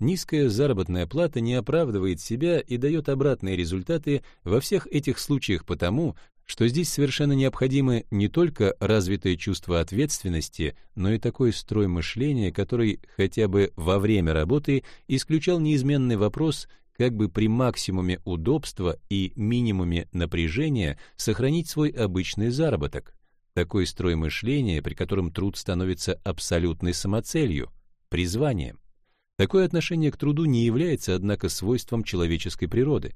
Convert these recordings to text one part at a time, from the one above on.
низкая заработная плата не оправдывает себя и дает обратные результаты во всех этих случаях потому, что здесь совершенно необходимы не только развитое чувство ответственности, но и такой строй мышления, который хотя бы во время работы исключал неизменный вопрос, как бы при максимуме удобства и минимуме напряжения сохранить свой обычный заработок. Такой строй мышления, при котором труд становится абсолютной самоцелью, призванием. Такое отношение к труду не является, однако, свойством человеческой природы.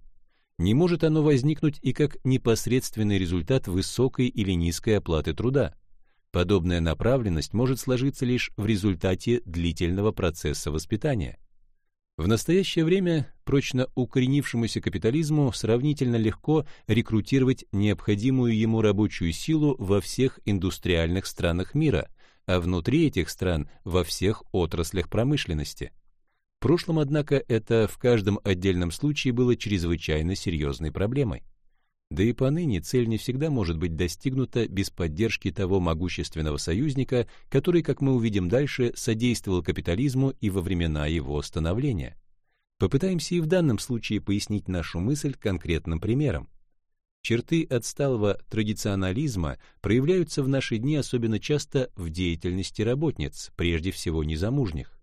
Не может оно возникнуть и как непосредственный результат высокой или низкой оплаты труда. Подобная направленность может сложиться лишь в результате длительного процесса воспитания. В настоящее время прочно укоренившемуся капитализму сравнительно легко рекрутировать необходимую ему рабочую силу во всех индустриальных странах мира, а внутри этих стран во всех отраслях промышленности. Прошлом, однако, это в каждом отдельном случае было чрезвычайно серьезной проблемой. Да и поныне цель не всегда может быть достигнута без поддержки того могущественного союзника, который, как мы увидим дальше, содействовал капитализму и во времена его становления. Попытаемся и в данном случае пояснить нашу мысль конкретным примером. Черты отсталого традиционализма проявляются в наши дни особенно часто в деятельности работниц, прежде всего незамужних.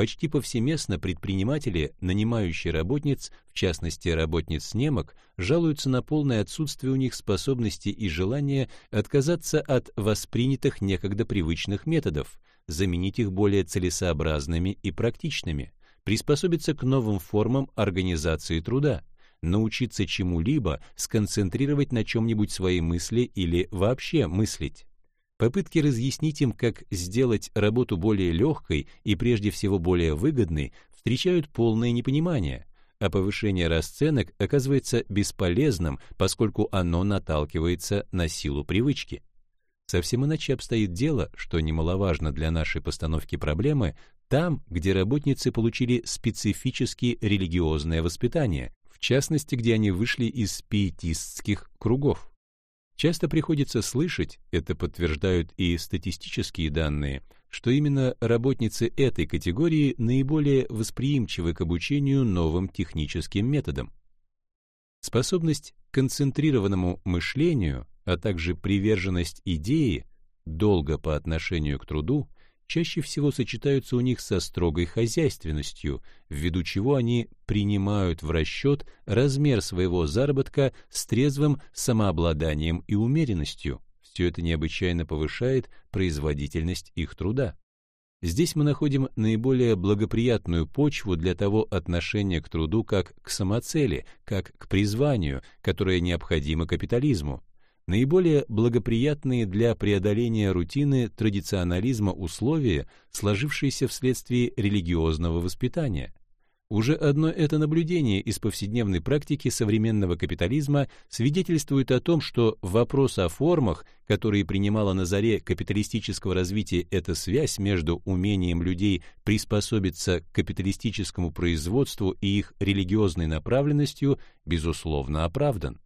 Почти повсеместно предприниматели, нанимающие работниц, в частности работниц немок, жалуются на полное отсутствие у них способности и желания отказаться от воспринятых некогда привычных методов, заменить их более целесообразными и практичными, приспособиться к новым формам организации труда, научиться чему-либо, сконцентрировать на чем-нибудь свои мысли или вообще мыслить. Попытки разъяснить им, как сделать работу более легкой и прежде всего более выгодной, встречают полное непонимание, а повышение расценок оказывается бесполезным, поскольку оно наталкивается на силу привычки. Совсем иначе обстоит дело, что немаловажно для нашей постановки проблемы, там, где работницы получили специфически религиозное воспитание, в частности, где они вышли из пиетистских кругов. Часто приходится слышать, это подтверждают и статистические данные, что именно работницы этой категории наиболее восприимчивы к обучению новым техническим методам. Способность к концентрированному мышлению, а также приверженность идеи, долго по отношению к труду, чаще всего сочетаются у них со строгой хозяйственностью, ввиду чего они принимают в расчет размер своего заработка с трезвым самообладанием и умеренностью. Все это необычайно повышает производительность их труда. Здесь мы находим наиболее благоприятную почву для того отношения к труду как к самоцели, как к призванию, которое необходимо капитализму наиболее благоприятные для преодоления рутины традиционализма условия, сложившиеся вследствие религиозного воспитания. Уже одно это наблюдение из повседневной практики современного капитализма свидетельствует о том, что вопрос о формах, которые принимала на заре капиталистического развития эта связь между умением людей приспособиться к капиталистическому производству и их религиозной направленностью, безусловно оправдан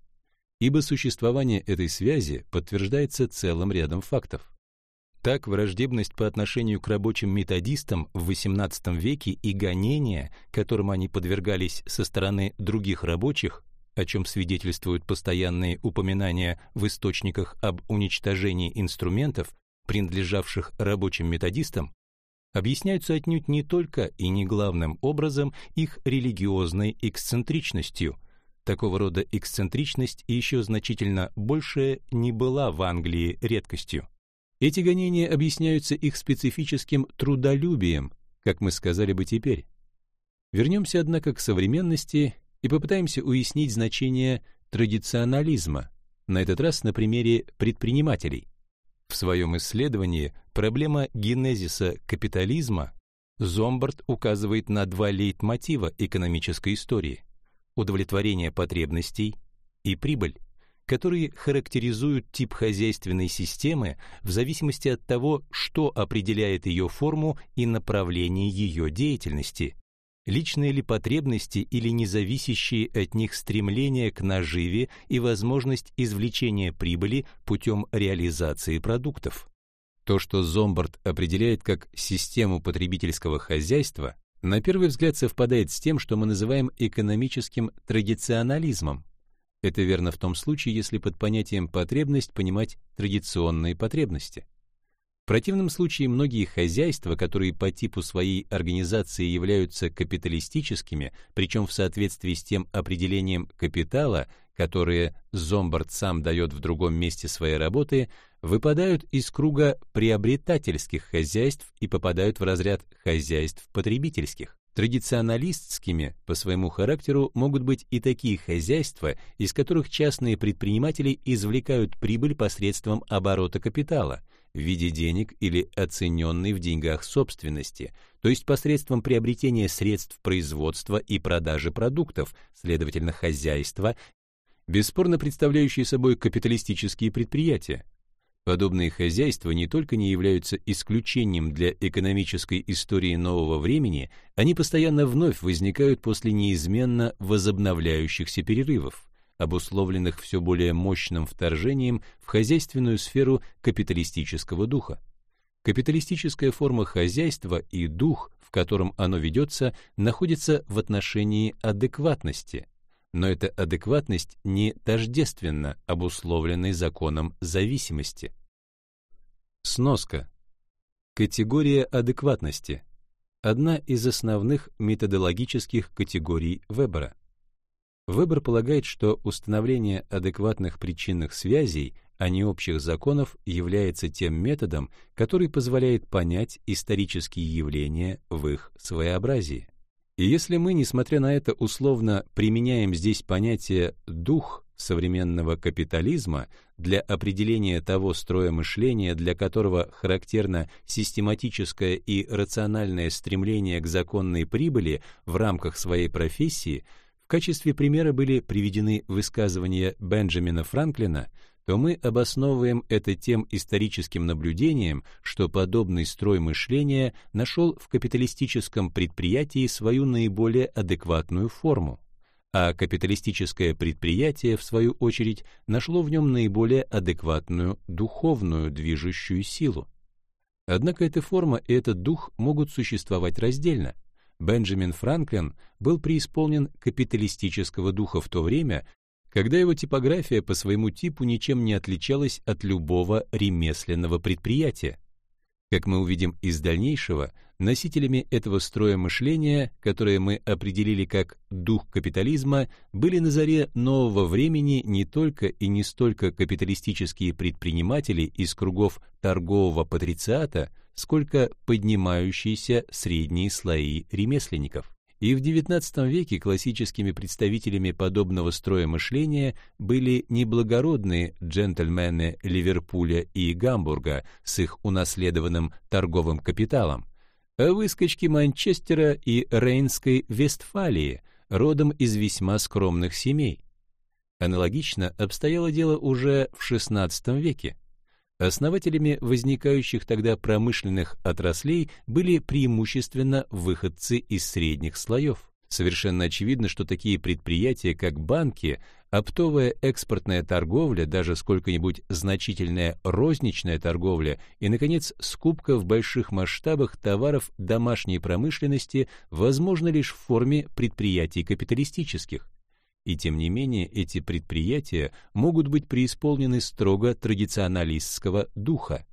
ибо существование этой связи подтверждается целым рядом фактов. Так, враждебность по отношению к рабочим методистам в XVIII веке и гонения, которым они подвергались со стороны других рабочих, о чем свидетельствуют постоянные упоминания в источниках об уничтожении инструментов, принадлежавших рабочим методистам, объясняются отнюдь не только и не главным образом их религиозной эксцентричностью, Такого рода эксцентричность и еще значительно большая не была в Англии редкостью. Эти гонения объясняются их специфическим трудолюбием, как мы сказали бы теперь. Вернемся, однако, к современности и попытаемся уяснить значение традиционализма, на этот раз на примере предпринимателей. В своем исследовании «Проблема генезиса капитализма» Зомбард указывает на два лейтмотива экономической истории удовлетворение потребностей и прибыль, которые характеризуют тип хозяйственной системы в зависимости от того, что определяет ее форму и направление ее деятельности, личные ли потребности или независящие от них стремления к наживе и возможность извлечения прибыли путем реализации продуктов. То, что Зомбард определяет как систему потребительского хозяйства, на первый взгляд совпадает с тем, что мы называем экономическим традиционализмом. Это верно в том случае, если под понятием потребность понимать традиционные потребности. В противном случае многие хозяйства, которые по типу своей организации являются капиталистическими, причем в соответствии с тем определением капитала, которое Зомбард сам дает в другом месте своей работы, выпадают из круга приобретательских хозяйств и попадают в разряд хозяйств потребительских. Традиционалистскими по своему характеру могут быть и такие хозяйства, из которых частные предприниматели извлекают прибыль посредством оборота капитала – в виде денег или оцененной в деньгах собственности, то есть посредством приобретения средств производства и продажи продуктов, следовательно, хозяйства, бесспорно представляющие собой капиталистические предприятия. Подобные хозяйства не только не являются исключением для экономической истории нового времени, они постоянно вновь возникают после неизменно возобновляющихся перерывов обусловленных все более мощным вторжением в хозяйственную сферу капиталистического духа. Капиталистическая форма хозяйства и дух, в котором оно ведется, находится в отношении адекватности, но эта адекватность не тождественно обусловленной законом зависимости. Сноска. Категория адекватности – одна из основных методологических категорий Вебера. Выбор полагает, что установление адекватных причинных связей, а не общих законов, является тем методом, который позволяет понять исторические явления в их своеобразии. И если мы, несмотря на это, условно применяем здесь понятие «дух» современного капитализма для определения того строя мышления, для которого характерно систематическое и рациональное стремление к законной прибыли в рамках своей профессии – в качестве примера были приведены высказывания Бенджамина Франклина, то мы обосновываем это тем историческим наблюдением, что подобный строй мышления нашел в капиталистическом предприятии свою наиболее адекватную форму, а капиталистическое предприятие, в свою очередь, нашло в нем наиболее адекватную духовную движущую силу. Однако эта форма и этот дух могут существовать раздельно. Бенджамин Франклин был преисполнен капиталистического духа в то время, когда его типография по своему типу ничем не отличалась от любого ремесленного предприятия. Как мы увидим из дальнейшего, носителями этого строя мышления, которое мы определили как дух капитализма, были на заре нового времени не только и не столько капиталистические предприниматели из кругов торгового патрициата, сколько поднимающиеся средние слои ремесленников. И в XIX веке классическими представителями подобного строя мышления были не благородные джентльмены Ливерпуля и Гамбурга с их унаследованным торговым капиталом, а выскочки Манчестера и Рейнской Вестфалии, родом из весьма скромных семей. Аналогично обстояло дело уже в XVI веке. Основателями возникающих тогда промышленных отраслей были преимущественно выходцы из средних слоев. Совершенно очевидно, что такие предприятия, как банки, оптовая экспортная торговля, даже сколько-нибудь значительная розничная торговля и, наконец, скупка в больших масштабах товаров домашней промышленности возможно лишь в форме предприятий капиталистических. И тем не менее эти предприятия могут быть преисполнены строго традиционалистского духа.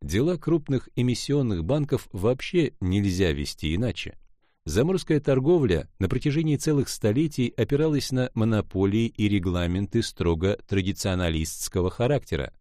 Дела крупных эмиссионных банков вообще нельзя вести иначе. Заморская торговля на протяжении целых столетий опиралась на монополии и регламенты строго традиционалистского характера.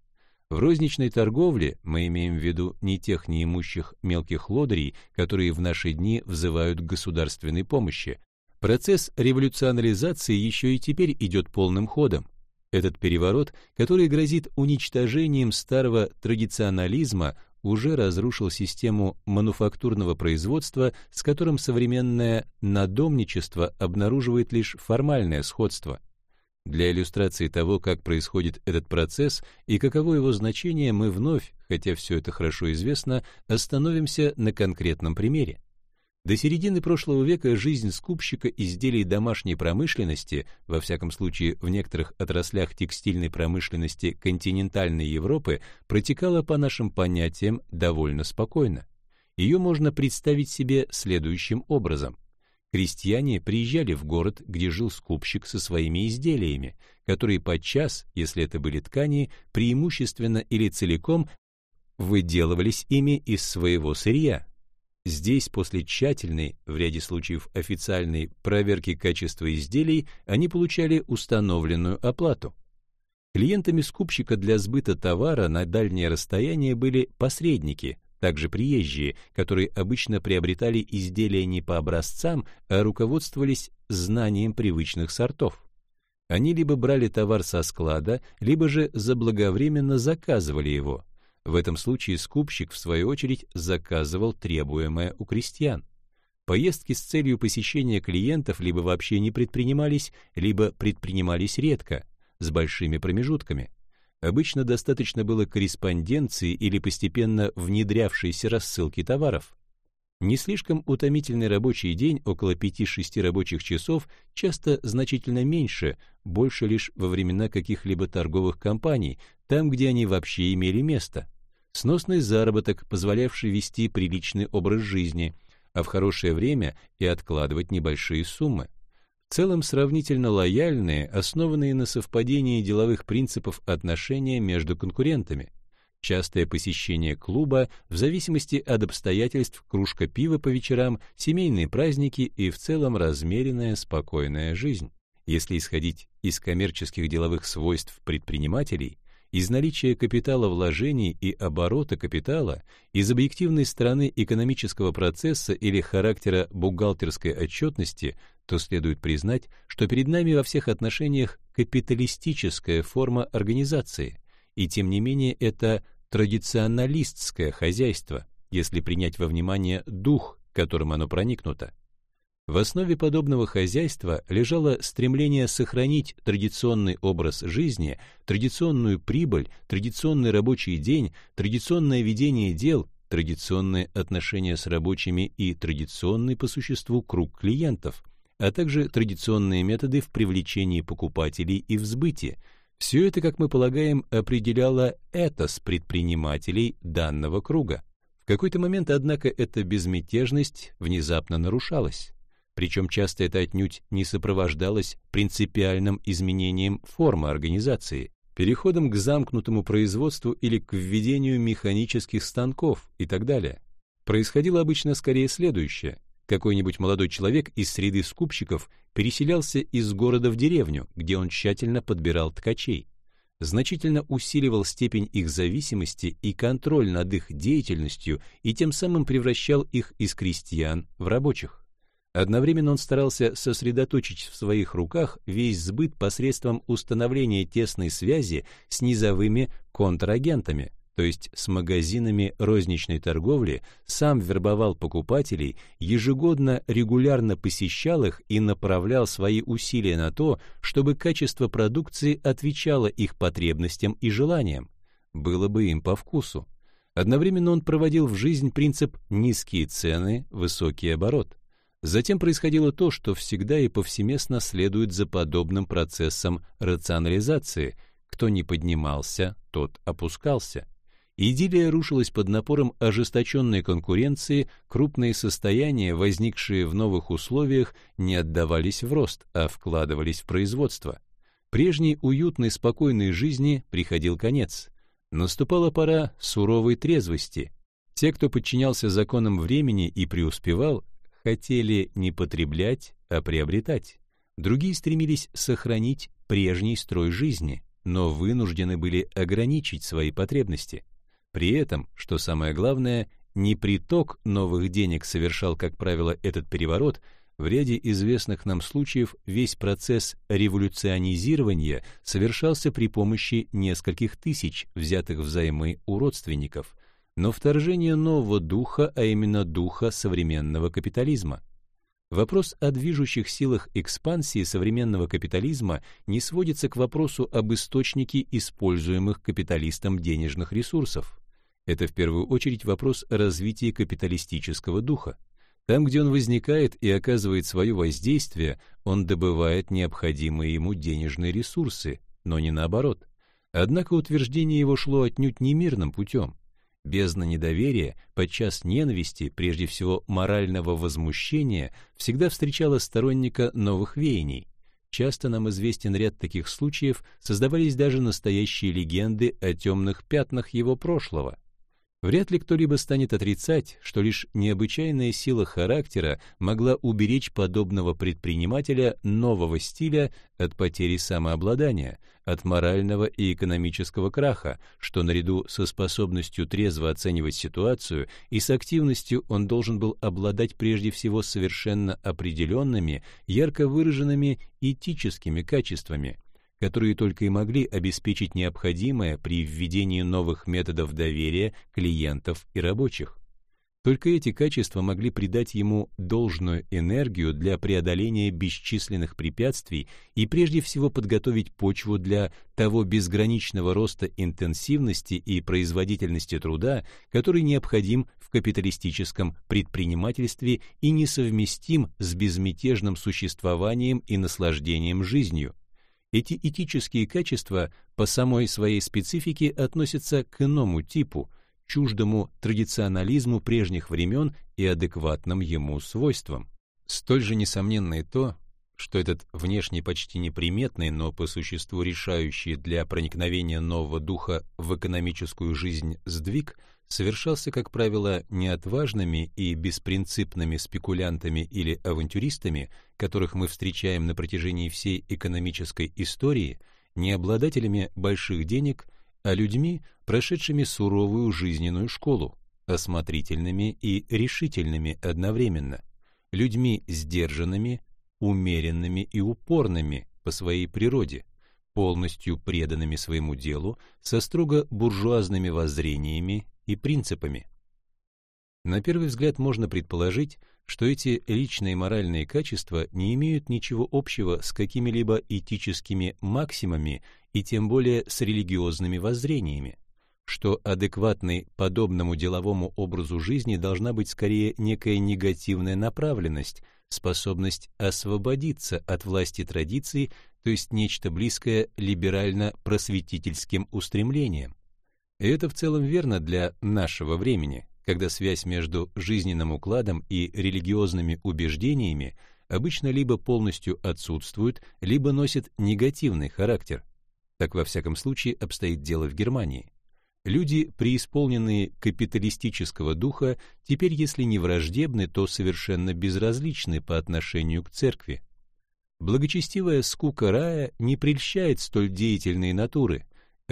В розничной торговле мы имеем в виду не тех неимущих мелких лодырей, которые в наши дни взывают к государственной помощи, Процесс революционализации еще и теперь идет полным ходом. Этот переворот, который грозит уничтожением старого традиционализма, уже разрушил систему мануфактурного производства, с которым современное надомничество обнаруживает лишь формальное сходство. Для иллюстрации того, как происходит этот процесс и каково его значение, мы вновь, хотя все это хорошо известно, остановимся на конкретном примере. До середины прошлого века жизнь скупщика изделий домашней промышленности, во всяком случае в некоторых отраслях текстильной промышленности континентальной Европы, протекала по нашим понятиям довольно спокойно. Ее можно представить себе следующим образом. Крестьяне приезжали в город, где жил скупщик со своими изделиями, которые подчас, если это были ткани, преимущественно или целиком выделывались ими из своего сырья. Здесь, после тщательной, в ряде случаев официальной, проверки качества изделий, они получали установленную оплату. Клиентами скупщика для сбыта товара на дальнее расстояние были посредники, также приезжие, которые обычно приобретали изделия не по образцам, а руководствовались знанием привычных сортов. Они либо брали товар со склада, либо же заблаговременно заказывали его. В этом случае скупщик, в свою очередь, заказывал требуемое у крестьян. Поездки с целью посещения клиентов либо вообще не предпринимались, либо предпринимались редко, с большими промежутками. Обычно достаточно было корреспонденции или постепенно внедрявшейся рассылки товаров. Не слишком утомительный рабочий день, около 5-6 рабочих часов, часто значительно меньше, больше лишь во времена каких-либо торговых компаний, там, где они вообще имели место. Сносный заработок, позволявший вести приличный образ жизни, а в хорошее время и откладывать небольшие суммы в целом сравнительно лояльные, основанные на совпадении деловых принципов отношения между конкурентами. Частое посещение клуба, в зависимости от обстоятельств, кружка пива по вечерам, семейные праздники и в целом размеренная, спокойная жизнь. Если исходить из коммерческих деловых свойств предпринимателей, из наличия капитала вложений и оборота капитала, из объективной стороны экономического процесса или характера бухгалтерской отчетности, то следует признать, что перед нами во всех отношениях капиталистическая форма организации, и тем не менее это традиционалистское хозяйство, если принять во внимание дух, которым оно проникнуто. В основе подобного хозяйства лежало стремление сохранить традиционный образ жизни, традиционную прибыль, традиционный рабочий день, традиционное ведение дел, традиционные отношения с рабочими и традиционный по существу круг клиентов, а также традиционные методы в привлечении покупателей и в сбыте. Все это, как мы полагаем, определяло этос предпринимателей данного круга. В какой-то момент, однако, эта безмятежность внезапно нарушалась причем часто это отнюдь не сопровождалось принципиальным изменением формы организации, переходом к замкнутому производству или к введению механических станков и так далее. Происходило обычно скорее следующее. Какой-нибудь молодой человек из среды скупщиков переселялся из города в деревню, где он тщательно подбирал ткачей, значительно усиливал степень их зависимости и контроль над их деятельностью и тем самым превращал их из крестьян в рабочих. Одновременно он старался сосредоточить в своих руках весь сбыт посредством установления тесной связи с низовыми контрагентами, то есть с магазинами розничной торговли, сам вербовал покупателей, ежегодно регулярно посещал их и направлял свои усилия на то, чтобы качество продукции отвечало их потребностям и желаниям, было бы им по вкусу. Одновременно он проводил в жизнь принцип «низкие цены, высокий оборот». Затем происходило то, что всегда и повсеместно следует за подобным процессом рационализации. Кто не поднимался, тот опускался. Идиллия рушилась под напором ожесточенной конкуренции, крупные состояния, возникшие в новых условиях, не отдавались в рост, а вкладывались в производство. Прежней уютной, спокойной жизни приходил конец. Наступала пора суровой трезвости. Те, кто подчинялся законам времени и преуспевал, хотели не потреблять, а приобретать. Другие стремились сохранить прежний строй жизни, но вынуждены были ограничить свои потребности. При этом, что самое главное, не приток новых денег совершал, как правило, этот переворот, в ряде известных нам случаев весь процесс революционизирования совершался при помощи нескольких тысяч, взятых взаймы у родственников, но вторжение нового духа, а именно духа современного капитализма. Вопрос о движущих силах экспансии современного капитализма не сводится к вопросу об источнике используемых капиталистом денежных ресурсов. Это в первую очередь вопрос о развитии капиталистического духа. Там, где он возникает и оказывает свое воздействие, он добывает необходимые ему денежные ресурсы, но не наоборот. Однако утверждение его шло отнюдь не мирным путем. Бездна недоверия, подчас ненависти, прежде всего морального возмущения, всегда встречала сторонника новых веяний. Часто нам известен ряд таких случаев, создавались даже настоящие легенды о темных пятнах его прошлого. Вряд ли кто-либо станет отрицать, что лишь необычайная сила характера могла уберечь подобного предпринимателя нового стиля от потери самообладания, от морального и экономического краха, что наряду со способностью трезво оценивать ситуацию и с активностью он должен был обладать прежде всего совершенно определенными, ярко выраженными этическими качествами, которые только и могли обеспечить необходимое при введении новых методов доверия клиентов и рабочих. Только эти качества могли придать ему должную энергию для преодоления бесчисленных препятствий и прежде всего подготовить почву для того безграничного роста интенсивности и производительности труда, который необходим в капиталистическом предпринимательстве и несовместим с безмятежным существованием и наслаждением жизнью. Эти этические качества по самой своей специфике относятся к иному типу, чуждому традиционализму прежних времен и адекватным ему свойствам. Столь же несомненно и то, что этот внешне почти неприметный, но по существу решающий для проникновения нового духа в экономическую жизнь сдвиг – совершался, как правило, не отважными и беспринципными спекулянтами или авантюристами, которых мы встречаем на протяжении всей экономической истории, не обладателями больших денег, а людьми, прошедшими суровую жизненную школу, осмотрительными и решительными одновременно, людьми сдержанными, умеренными и упорными по своей природе, полностью преданными своему делу, со строго буржуазными воззрениями и принципами. На первый взгляд можно предположить, что эти личные моральные качества не имеют ничего общего с какими-либо этическими максимами и тем более с религиозными воззрениями, что адекватной подобному деловому образу жизни должна быть скорее некая негативная направленность, способность освободиться от власти традиций, то есть нечто близкое либерально-просветительским устремлениям. И это в целом верно для нашего времени, когда связь между жизненным укладом и религиозными убеждениями обычно либо полностью отсутствует, либо носит негативный характер. Так во всяком случае обстоит дело в Германии. Люди, преисполненные капиталистического духа, теперь, если не враждебны, то совершенно безразличны по отношению к церкви. Благочестивая скука рая не прельщает столь деятельные натуры,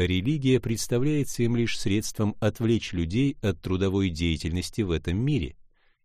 религия представляется им лишь средством отвлечь людей от трудовой деятельности в этом мире.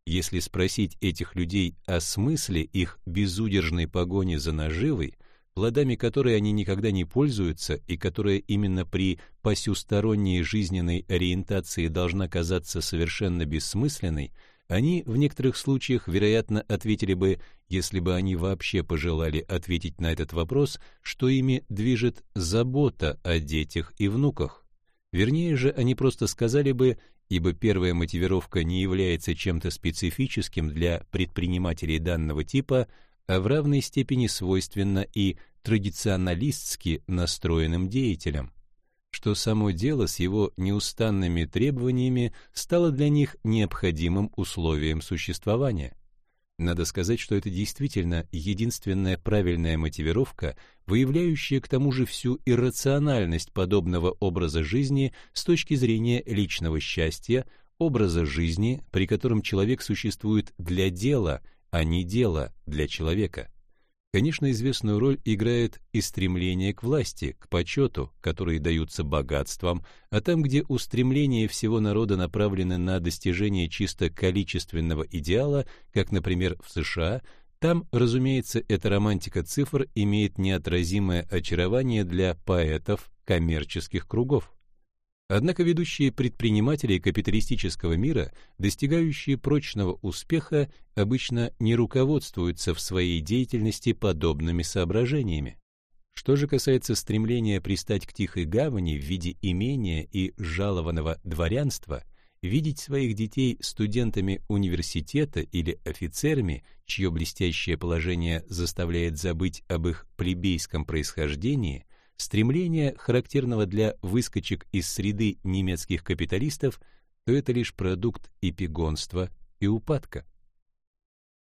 Если спросить этих людей о смысле их безудержной погони за наживой, плодами которой они никогда не пользуются и которая именно при посюсторонней жизненной ориентации должна казаться совершенно бессмысленной, они в некоторых случаях, вероятно, ответили бы, если бы они вообще пожелали ответить на этот вопрос, что ими движет забота о детях и внуках. Вернее же, они просто сказали бы, ибо первая мотивировка не является чем-то специфическим для предпринимателей данного типа, а в равной степени свойственна и традиционалистски настроенным деятелям что само дело с его неустанными требованиями стало для них необходимым условием существования. Надо сказать, что это действительно единственная правильная мотивировка, выявляющая к тому же всю иррациональность подобного образа жизни с точки зрения личного счастья, образа жизни, при котором человек существует для дела, а не дело для человека. Конечно, известную роль играет и стремление к власти, к почету, которые даются богатствам, а там, где устремления всего народа направлены на достижение чисто количественного идеала, как, например, в США, там, разумеется, эта романтика цифр имеет неотразимое очарование для поэтов коммерческих кругов. Однако ведущие предприниматели капиталистического мира, достигающие прочного успеха, обычно не руководствуются в своей деятельности подобными соображениями. Что же касается стремления пристать к тихой гавани в виде имения и жалованного дворянства, видеть своих детей студентами университета или офицерами, чье блестящее положение заставляет забыть об их плебейском происхождении – Стремление, характерного для выскочек из среды немецких капиталистов, то это лишь продукт эпигонства и упадка.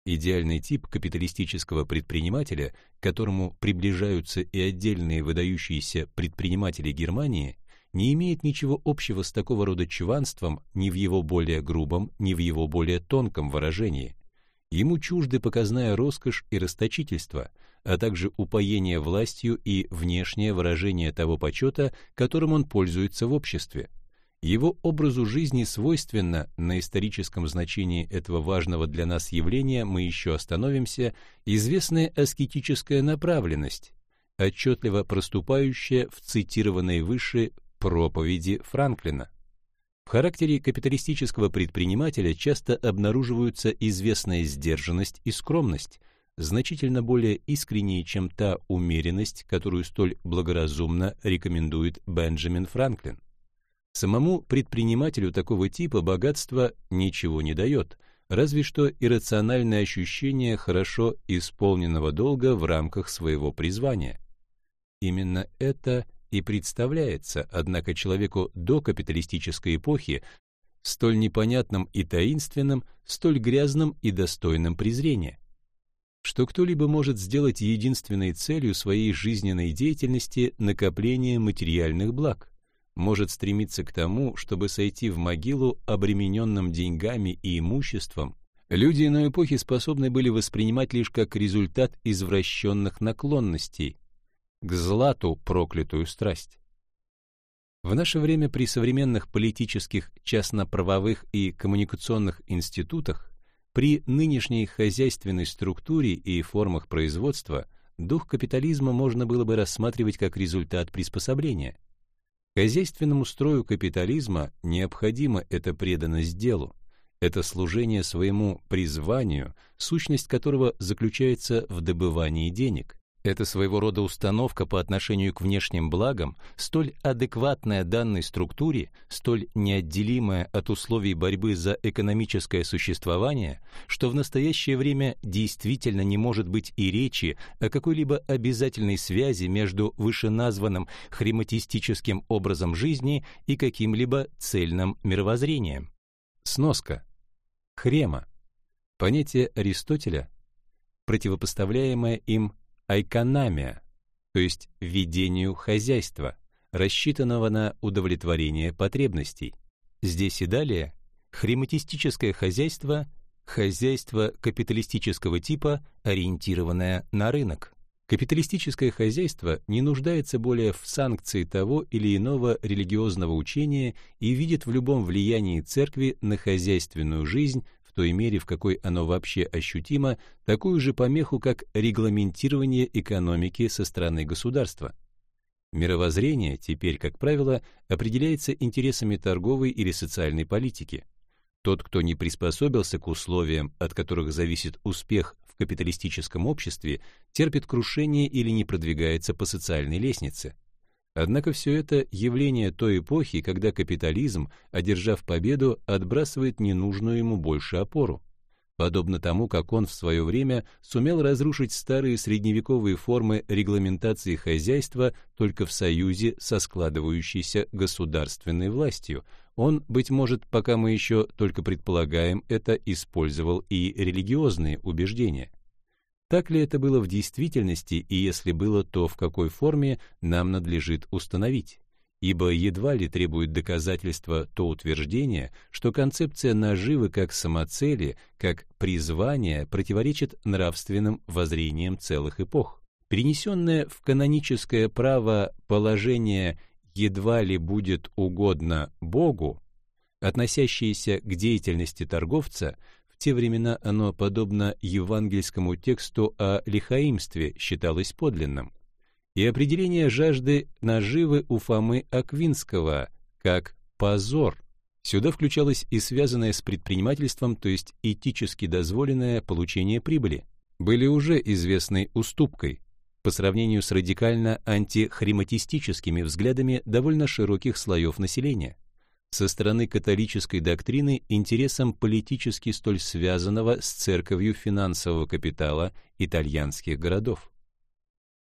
Идеальный тип капиталистического предпринимателя, к которому приближаются и отдельные выдающиеся предприниматели Германии, не имеет ничего общего с такого рода чванством ни в его более грубом, ни в его более тонком выражении. Ему чужды показная роскошь и расточительство, а также упоение властью и внешнее выражение того почета, которым он пользуется в обществе. Его образу жизни свойственно, на историческом значении этого важного для нас явления мы еще остановимся, известная аскетическая направленность, отчетливо проступающая в цитированной выше проповеди Франклина. В характере капиталистического предпринимателя часто обнаруживаются известная сдержанность и скромность, значительно более искренние, чем та умеренность, которую столь благоразумно рекомендует Бенджамин Франклин. Самому предпринимателю такого типа богатство ничего не дает, разве что иррациональное ощущение хорошо исполненного долга в рамках своего призвания. Именно это и представляется, однако, человеку до капиталистической эпохи столь непонятным и таинственным, столь грязным и достойным презрения. Что кто-либо может сделать единственной целью своей жизненной деятельности накопление материальных благ может стремиться к тому, чтобы сойти в могилу обремененным деньгами и имуществом, люди иной эпохи способны были воспринимать лишь как результат извращенных наклонностей, к злату проклятую страсть. В наше время при современных политических, частно-правовых и коммуникационных институтах, при нынешней хозяйственной структуре и формах производства, дух капитализма можно было бы рассматривать как результат приспособления – Хозяйственному строю капитализма необходима эта преданность делу, это служение своему призванию, сущность которого заключается в добывании денег. Это своего рода установка по отношению к внешним благам, столь адекватная данной структуре, столь неотделимая от условий борьбы за экономическое существование, что в настоящее время действительно не может быть и речи о какой-либо обязательной связи между вышеназванным хрематистическим образом жизни и каким-либо цельным мировоззрением. Сноска. Хрема. Понятие Аристотеля, противопоставляемое им айкономия, то есть ведению хозяйства, рассчитанного на удовлетворение потребностей. Здесь и далее хрематистическое хозяйство – хозяйство капиталистического типа, ориентированное на рынок. Капиталистическое хозяйство не нуждается более в санкции того или иного религиозного учения и видит в любом влиянии церкви на хозяйственную жизнь той мере, в какой оно вообще ощутимо, такую же помеху, как регламентирование экономики со стороны государства. Мировоззрение теперь, как правило, определяется интересами торговой или социальной политики. Тот, кто не приспособился к условиям, от которых зависит успех в капиталистическом обществе, терпит крушение или не продвигается по социальной лестнице. Однако все это явление той эпохи, когда капитализм, одержав победу, отбрасывает ненужную ему больше опору. Подобно тому, как он в свое время сумел разрушить старые средневековые формы регламентации хозяйства только в союзе со складывающейся государственной властью, он, быть может, пока мы еще только предполагаем это, использовал и религиозные убеждения. Так ли это было в действительности, и если было, то в какой форме нам надлежит установить? Ибо едва ли требует доказательства то утверждение, что концепция наживы как самоцели, как призвания противоречит нравственным воззрениям целых эпох. Перенесенное в каноническое право положение «едва ли будет угодно Богу», относящееся к деятельности торговца, те времена оно, подобно евангельскому тексту о лихаимстве, считалось подлинным. И определение жажды наживы у Фомы Аквинского как «позор». Сюда включалось и связанное с предпринимательством, то есть этически дозволенное получение прибыли, были уже известной уступкой по сравнению с радикально антихрематистическими взглядами довольно широких слоев населения со стороны католической доктрины интересом политически столь связанного с церковью финансового капитала итальянских городов.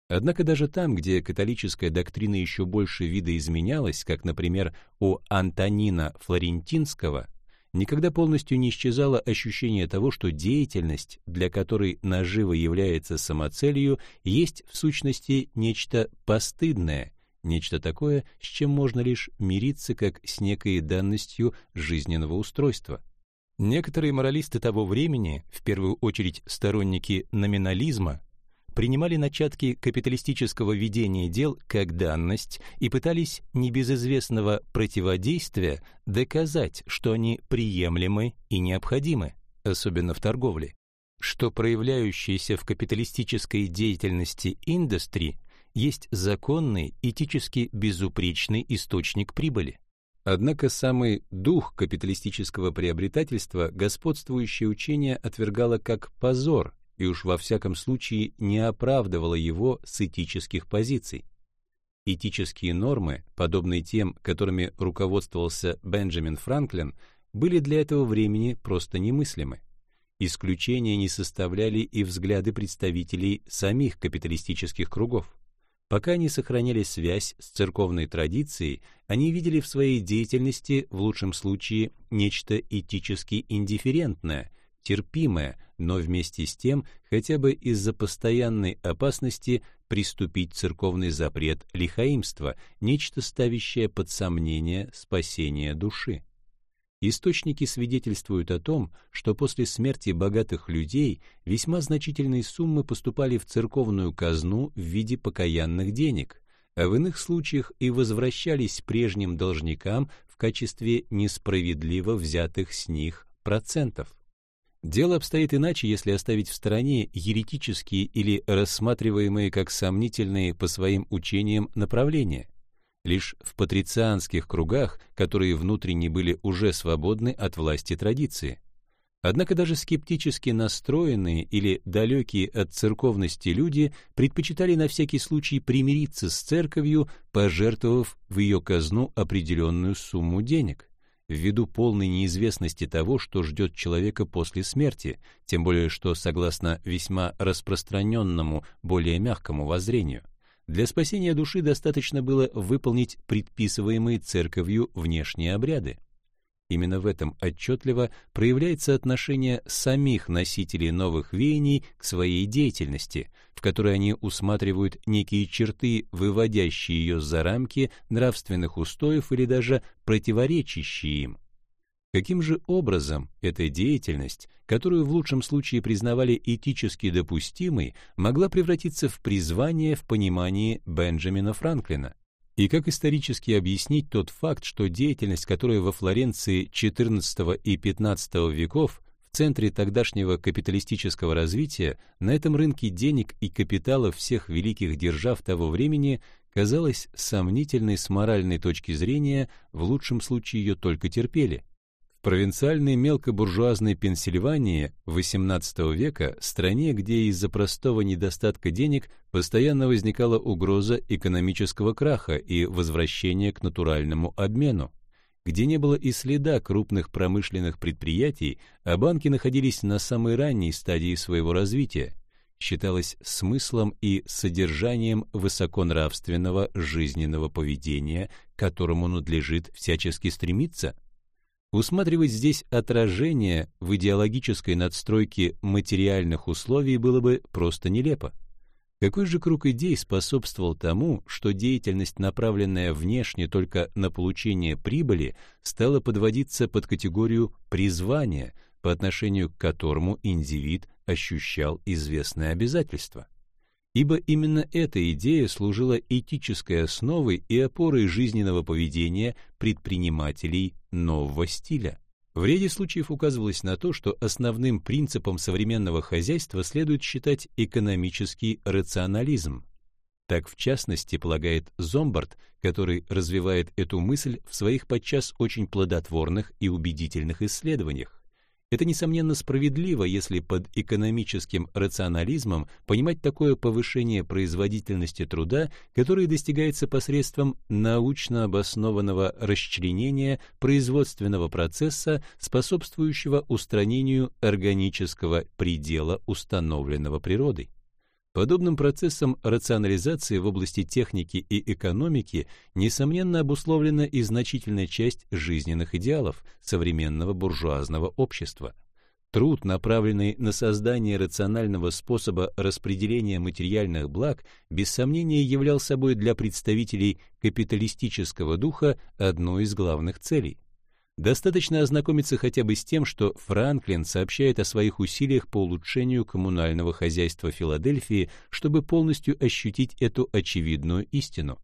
Однако даже там, где католическая доктрина еще больше видоизменялась, как, например, у Антонина Флорентинского, никогда полностью не исчезало ощущение того, что деятельность, для которой наживо является самоцелью, есть в сущности нечто постыдное, нечто такое, с чем можно лишь мириться как с некой данностью жизненного устройства. Некоторые моралисты того времени, в первую очередь сторонники номинализма, принимали начатки капиталистического ведения дел как данность и пытались небезызвестного противодействия доказать, что они приемлемы и необходимы, особенно в торговле, что проявляющиеся в капиталистической деятельности индустрии есть законный, этически безупречный источник прибыли. Однако самый дух капиталистического приобретательства господствующее учение отвергало как позор и уж во всяком случае не оправдывало его с этических позиций. Этические нормы, подобные тем, которыми руководствовался Бенджамин Франклин, были для этого времени просто немыслимы. Исключения не составляли и взгляды представителей самих капиталистических кругов. Пока они сохраняли связь с церковной традицией, они видели в своей деятельности, в лучшем случае, нечто этически индифферентное – терпимое, но вместе с тем хотя бы из-за постоянной опасности приступить церковный запрет лихаимства, нечто ставящее под сомнение спасение души. Источники свидетельствуют о том, что после смерти богатых людей весьма значительные суммы поступали в церковную казну в виде покаянных денег, а в иных случаях и возвращались прежним должникам в качестве несправедливо взятых с них процентов. Дело обстоит иначе, если оставить в стороне еретические или рассматриваемые как сомнительные по своим учениям направления. Лишь в патрицианских кругах, которые внутренне были уже свободны от власти традиции. Однако даже скептически настроенные или далекие от церковности люди предпочитали на всякий случай примириться с церковью, пожертвовав в ее казну определенную сумму денег ввиду полной неизвестности того, что ждет человека после смерти, тем более что, согласно весьма распространенному, более мягкому воззрению, для спасения души достаточно было выполнить предписываемые церковью внешние обряды. Именно в этом отчетливо проявляется отношение самих носителей новых веяний к своей деятельности, в которой они усматривают некие черты, выводящие ее за рамки нравственных устоев или даже противоречащие им. Каким же образом эта деятельность, которую в лучшем случае признавали этически допустимой, могла превратиться в призвание в понимании Бенджамина Франклина? И как исторически объяснить тот факт, что деятельность, которая во Флоренции XIV и XV веков в центре тогдашнего капиталистического развития, на этом рынке денег и капитала всех великих держав того времени казалась сомнительной с моральной точки зрения, в лучшем случае ее только терпели – провинциальной мелкобуржуазной Пенсильвании XVIII века, стране, где из-за простого недостатка денег постоянно возникала угроза экономического краха и возвращения к натуральному обмену, где не было и следа крупных промышленных предприятий, а банки находились на самой ранней стадии своего развития, считалось смыслом и содержанием высоконравственного жизненного поведения, к которому надлежит всячески стремиться – Усматривать здесь отражение в идеологической надстройке материальных условий было бы просто нелепо. Какой же круг идей способствовал тому, что деятельность, направленная внешне только на получение прибыли, стала подводиться под категорию призвания, по отношению к которому индивид ощущал известное обязательство? Ибо именно эта идея служила этической основой и опорой жизненного поведения предпринимателей нового стиля. В ряде случаев указывалось на то, что основным принципом современного хозяйства следует считать экономический рационализм. Так, в частности, полагает Зомбард, который развивает эту мысль в своих подчас очень плодотворных и убедительных исследованиях. Это, несомненно, справедливо, если под экономическим рационализмом понимать такое повышение производительности труда, которое достигается посредством научно обоснованного расчленения производственного процесса, способствующего устранению органического предела, установленного природой. Подобным процессом рационализации в области техники и экономики несомненно обусловлена и значительная часть жизненных идеалов современного буржуазного общества. Труд, направленный на создание рационального способа распределения материальных благ, без сомнения являл собой для представителей капиталистического духа одной из главных целей. Достаточно ознакомиться хотя бы с тем, что Франклин сообщает о своих усилиях по улучшению коммунального хозяйства Филадельфии, чтобы полностью ощутить эту очевидную истину.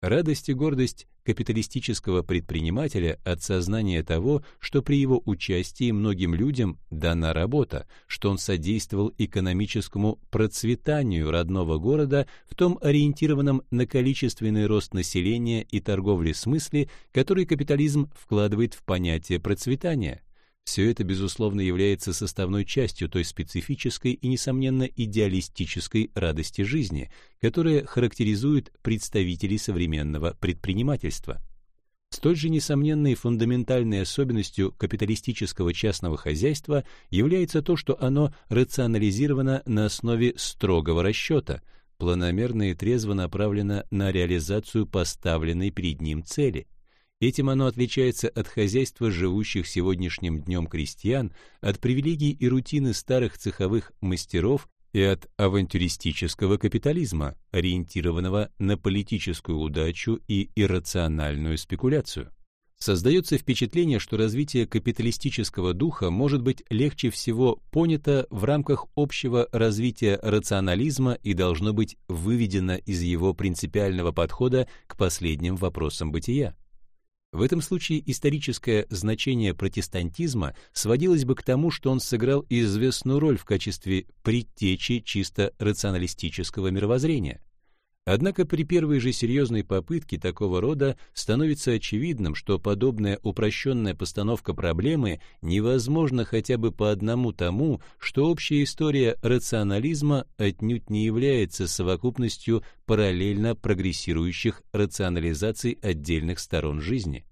Радость и гордость капиталистического предпринимателя от сознания того, что при его участии многим людям дана работа, что он содействовал экономическому процветанию родного города в том ориентированном на количественный рост населения и торговли смысле, который капитализм вкладывает в понятие процветания. Все это, безусловно, является составной частью той специфической и, несомненно, идеалистической радости жизни, которая характеризует представителей современного предпринимательства. Столь же несомненной фундаментальной особенностью капиталистического частного хозяйства является то, что оно рационализировано на основе строгого расчета, планомерно и трезво направлено на реализацию поставленной перед ним цели – Этим оно отличается от хозяйства живущих сегодняшним днем крестьян, от привилегий и рутины старых цеховых мастеров и от авантюристического капитализма, ориентированного на политическую удачу и иррациональную спекуляцию. Создается впечатление, что развитие капиталистического духа может быть легче всего понято в рамках общего развития рационализма и должно быть выведено из его принципиального подхода к последним вопросам бытия. В этом случае историческое значение протестантизма сводилось бы к тому, что он сыграл известную роль в качестве предтечи чисто рационалистического мировоззрения. Однако при первой же серьезной попытке такого рода становится очевидным, что подобная упрощенная постановка проблемы невозможна хотя бы по одному тому, что общая история рационализма отнюдь не является совокупностью параллельно прогрессирующих рационализаций отдельных сторон жизни.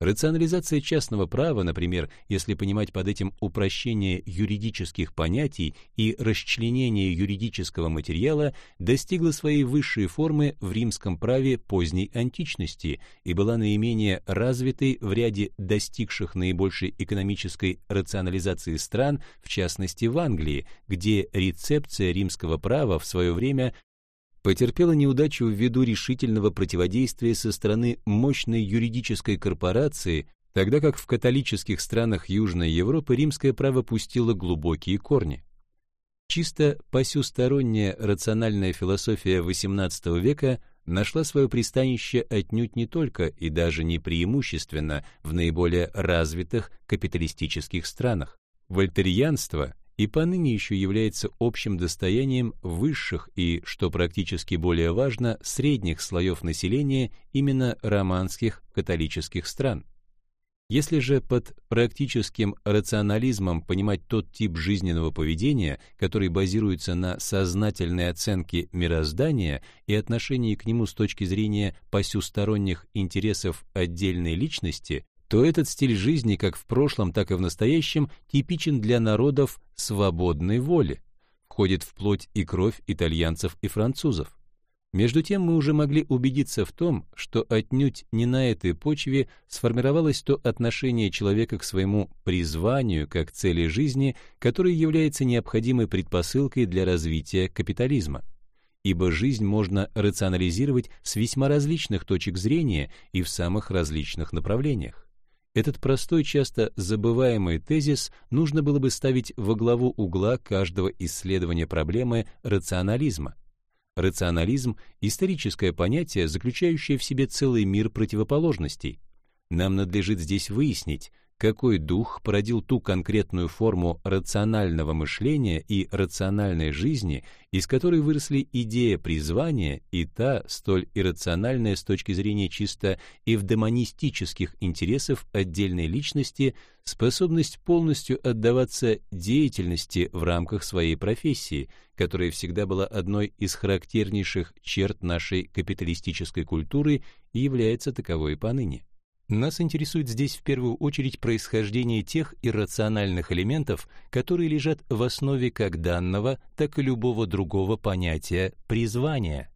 Рационализация частного права, например, если понимать под этим упрощение юридических понятий и расчленение юридического материала, достигла своей высшей формы в римском праве поздней античности и была наименее развитой в ряде достигших наибольшей экономической рационализации стран, в частности в Англии, где рецепция римского права в свое время потерпела неудачу ввиду решительного противодействия со стороны мощной юридической корпорации, тогда как в католических странах Южной Европы римское право пустило глубокие корни. Чисто посюсторонняя рациональная философия XVIII века нашла свое пристанище отнюдь не только и даже не преимущественно в наиболее развитых капиталистических странах. Вольтерианство и поныне еще является общим достоянием высших и, что практически более важно, средних слоев населения именно романских католических стран. Если же под практическим рационализмом понимать тот тип жизненного поведения, который базируется на сознательной оценке мироздания и отношении к нему с точки зрения посюсторонних интересов отдельной личности, то этот стиль жизни как в прошлом, так и в настоящем типичен для народов свободной воли, входит в плоть и кровь итальянцев и французов. Между тем мы уже могли убедиться в том, что отнюдь не на этой почве сформировалось то отношение человека к своему призванию как цели жизни, которое является необходимой предпосылкой для развития капитализма. Ибо жизнь можно рационализировать с весьма различных точек зрения и в самых различных направлениях. Этот простой, часто забываемый тезис нужно было бы ставить во главу угла каждого исследования проблемы рационализма. Рационализм — историческое понятие, заключающее в себе целый мир противоположностей. Нам надлежит здесь выяснить, какой дух породил ту конкретную форму рационального мышления и рациональной жизни, из которой выросли идея призвания и та, столь иррациональная с точки зрения чисто эвдемонистических интересов отдельной личности, способность полностью отдаваться деятельности в рамках своей профессии, которая всегда была одной из характернейших черт нашей капиталистической культуры и является таковой и поныне. Нас интересует здесь в первую очередь происхождение тех иррациональных элементов, которые лежат в основе как данного, так и любого другого понятия призвания.